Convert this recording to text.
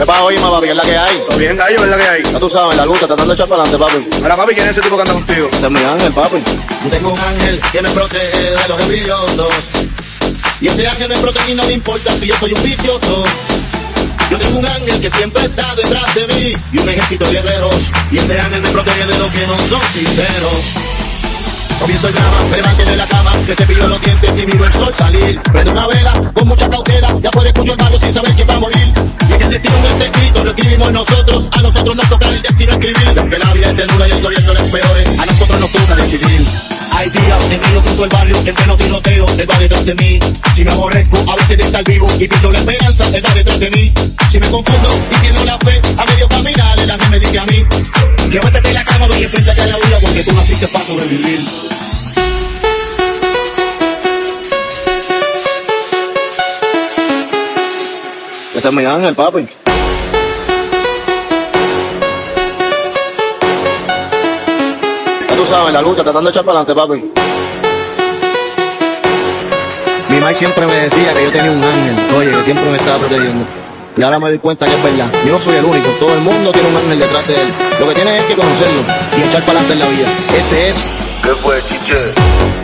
¿Qué pasa, oye, papi? ¿Qué es la que hay? Todo bien, gallo, ¿verdad que hay? Ya tú sabes, la lucha, tratando de echar para adelante, papi. Ahora, papi, ¿quién es ese tipo que anda contigo? Ese es mi ángel, papi. Yo tengo un ángel que me protege de los envidiosos. Y ese ángel me protege y no me importa si yo soy un vicioso. Yo tengo un ángel que siempre está detrás de mí y un ejército de guerreros. Y ese ángel me protege de los que no son sinceros. Comienzo el drama, me levanto de la cama, que se pillo los dientes y miro el sol salir. Prendo una vela con mucha cautela, ya por escucho el barrio sin saber quién va a morir. Y que el destino ternura y el gobierno es peores, a nosotros nos toca decidir. Hay días en que yo cruzo el barrio, entre los tiroteos, él va detrás de mí. Si me aborrezco, a veces de estar vivo y pierdo la esperanza, él va detrás de mí. Si me confundo y pierdo la fe, a medio caminar, el ángel me dice a mí. Levántate la cama, y enfréntate a la vida, porque tú naciste para sobrevivir. Ese es mi ángel, papi. Sabes, la lucha, tratando de echar para adelante, papi. Mi Mike siempre me decía que yo tenía un ángel, oye, que siempre me estaba protegiendo. Y ahora me doy cuenta que es verdad. Yo no soy el único, todo el mundo tiene un ángel detrás de él. Lo que tiene es que conocerlo y echar para adelante en la vida. Este es ¿Qué fue, chiche?